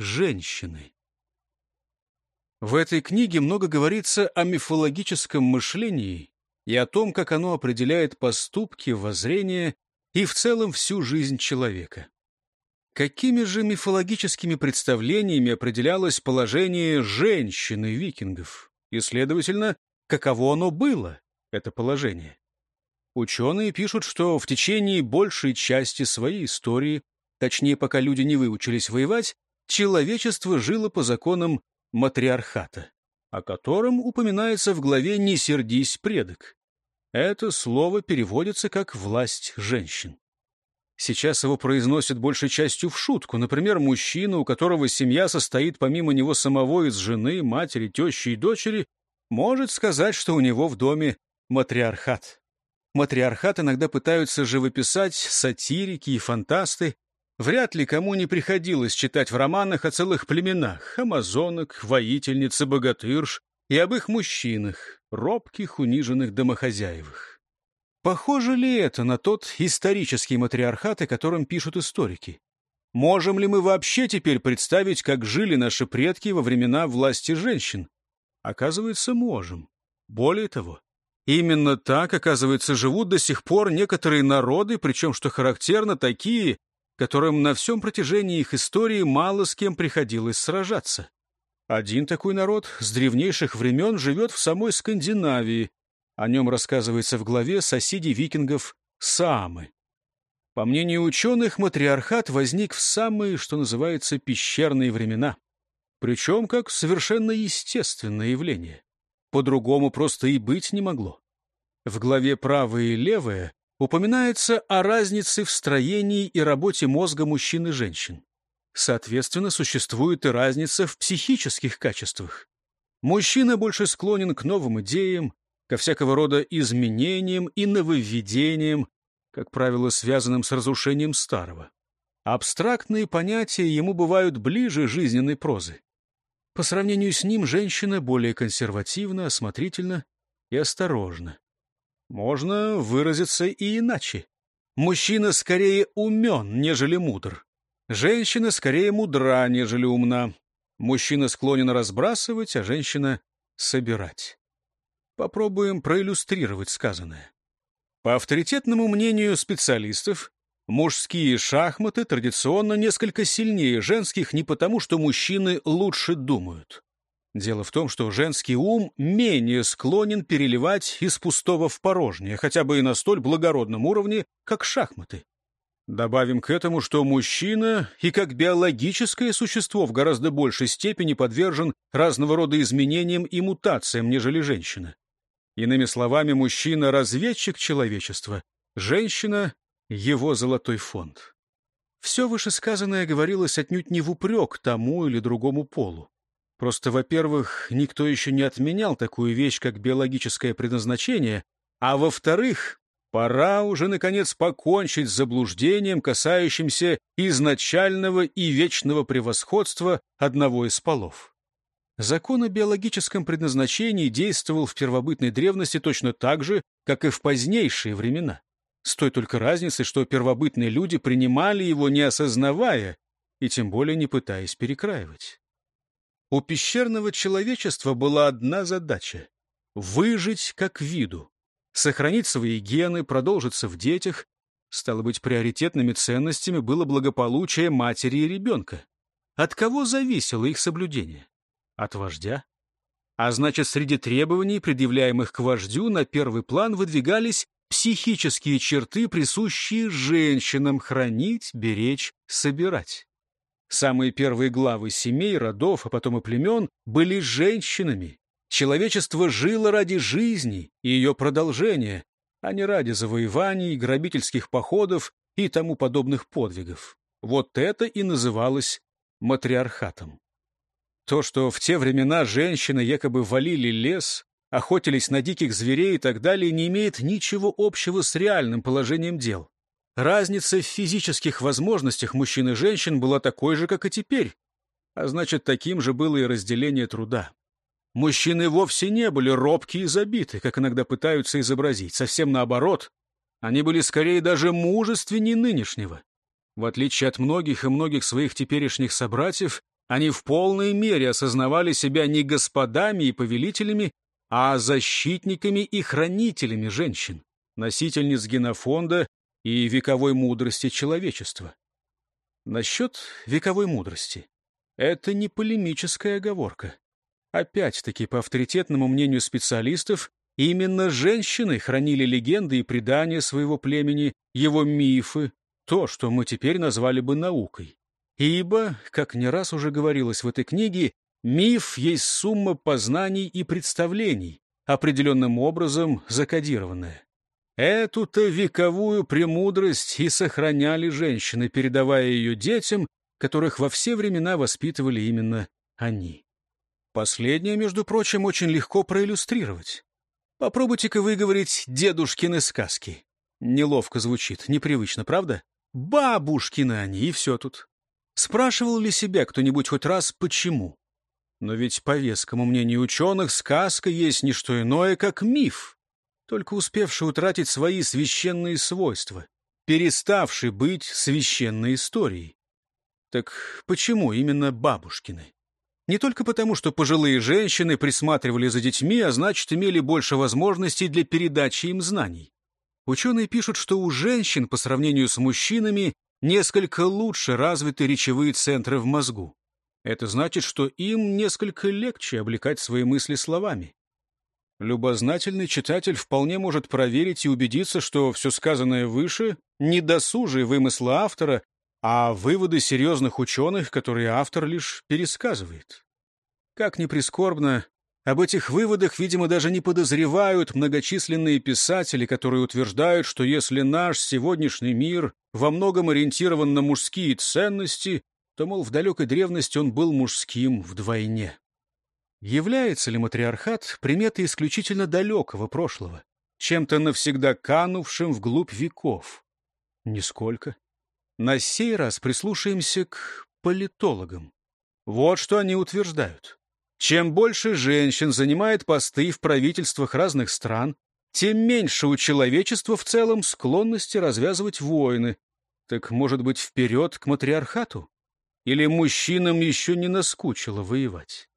женщины. В этой книге много говорится о мифологическом мышлении и о том, как оно определяет поступки, воззрения и в целом всю жизнь человека. Какими же мифологическими представлениями определялось положение женщины викингов? И, следовательно, каково оно было, это положение? Ученые пишут, что в течение большей части своей истории, точнее, пока люди не выучились воевать, человечество жило по законам матриархата, о котором упоминается в главе «Не сердись, предок». Это слово переводится как «власть женщин». Сейчас его произносят большей частью в шутку. Например, мужчина, у которого семья состоит помимо него самого из жены, матери, тещи и дочери, может сказать, что у него в доме матриархат. Матриархат иногда пытаются живописать сатирики и фантасты. Вряд ли кому не приходилось читать в романах о целых племенах — амазонок, воительниц и богатырш, и об их мужчинах, робких, униженных домохозяевах. Похоже ли это на тот исторический матриархат, о котором пишут историки? Можем ли мы вообще теперь представить, как жили наши предки во времена власти женщин? Оказывается, можем. Более того, именно так, оказывается, живут до сих пор некоторые народы, причем, что характерно, такие, которым на всем протяжении их истории мало с кем приходилось сражаться. Один такой народ с древнейших времен живет в самой Скандинавии, о нем рассказывается в главе «Соседи викингов Саамы». По мнению ученых, матриархат возник в самые, что называется, пещерные времена. Причем как совершенно естественное явление. По-другому просто и быть не могло. В главе «Правое и левое» упоминается о разнице в строении и работе мозга мужчин и женщин. Соответственно, существует и разница в психических качествах. Мужчина больше склонен к новым идеям, ко всякого рода изменениям и нововведениям, как правило, связанным с разрушением старого. Абстрактные понятия ему бывают ближе жизненной прозы. По сравнению с ним женщина более консервативна, осмотрительна и осторожна. Можно выразиться и иначе. Мужчина скорее умен, нежели мудр. Женщина скорее мудра, нежели умна. Мужчина склонен разбрасывать, а женщина — собирать. Попробуем проиллюстрировать сказанное. По авторитетному мнению специалистов, мужские шахматы традиционно несколько сильнее женских не потому, что мужчины лучше думают. Дело в том, что женский ум менее склонен переливать из пустого в порожнее, хотя бы и на столь благородном уровне, как шахматы. Добавим к этому, что мужчина и как биологическое существо в гораздо большей степени подвержен разного рода изменениям и мутациям, нежели женщина. Иными словами, мужчина — разведчик человечества, женщина — его золотой фонд. Все вышесказанное говорилось отнюдь не в упрек тому или другому полу. Просто, во-первых, никто еще не отменял такую вещь, как биологическое предназначение, а во-вторых, пора уже, наконец, покончить с заблуждением, касающимся изначального и вечного превосходства одного из полов. Закон о биологическом предназначении действовал в первобытной древности точно так же, как и в позднейшие времена. С той только разницей, что первобытные люди принимали его, не осознавая, и тем более не пытаясь перекраивать. У пещерного человечества была одна задача — выжить как виду, сохранить свои гены, продолжиться в детях. Стало быть, приоритетными ценностями было благополучие матери и ребенка. От кого зависело их соблюдение? От вождя? А значит, среди требований, предъявляемых к вождю, на первый план выдвигались психические черты, присущие женщинам хранить, беречь, собирать. Самые первые главы семей, родов, а потом и племен были женщинами. Человечество жило ради жизни и ее продолжения, а не ради завоеваний, грабительских походов и тому подобных подвигов. Вот это и называлось матриархатом. То, что в те времена женщины якобы валили лес, охотились на диких зверей и так далее, не имеет ничего общего с реальным положением дел. Разница в физических возможностях мужчин и женщин была такой же, как и теперь. А значит, таким же было и разделение труда. Мужчины вовсе не были робкие и забиты, как иногда пытаются изобразить. Совсем наоборот. Они были скорее даже мужественнее нынешнего. В отличие от многих и многих своих теперешних собратьев, Они в полной мере осознавали себя не господами и повелителями, а защитниками и хранителями женщин, носительниц генофонда и вековой мудрости человечества. Насчет вековой мудрости. Это не полемическая оговорка. Опять-таки, по авторитетному мнению специалистов, именно женщины хранили легенды и предания своего племени, его мифы, то, что мы теперь назвали бы наукой. Ибо, как не раз уже говорилось в этой книге, миф есть сумма познаний и представлений, определенным образом закодированная. Эту-то вековую премудрость и сохраняли женщины, передавая ее детям, которых во все времена воспитывали именно они. Последнее, между прочим, очень легко проиллюстрировать. Попробуйте-ка выговорить дедушкины сказки. Неловко звучит, непривычно, правда? Бабушкины они, и все тут. Спрашивал ли себя кто-нибудь хоть раз, почему? Но ведь, по вескому мнению ученых, сказка есть не что иное, как миф, только успевший утратить свои священные свойства, переставший быть священной историей. Так почему именно бабушкины? Не только потому, что пожилые женщины присматривали за детьми, а значит, имели больше возможностей для передачи им знаний. Ученые пишут, что у женщин по сравнению с мужчинами несколько лучше развиты речевые центры в мозгу. Это значит, что им несколько легче облекать свои мысли словами. Любознательный читатель вполне может проверить и убедиться, что все сказанное выше — не досужие вымыслы автора, а выводы серьезных ученых, которые автор лишь пересказывает. Как ни прискорбно, об этих выводах, видимо, даже не подозревают многочисленные писатели, которые утверждают, что если наш сегодняшний мир во многом ориентирован на мужские ценности, то, мол, в далекой древности он был мужским вдвойне. Является ли матриархат приметой исключительно далекого прошлого, чем-то навсегда канувшим вглубь веков? Нисколько. На сей раз прислушаемся к политологам. Вот что они утверждают. Чем больше женщин занимает посты в правительствах разных стран, тем меньше у человечества в целом склонности развязывать войны. Так, может быть, вперед к матриархату? Или мужчинам еще не наскучило воевать?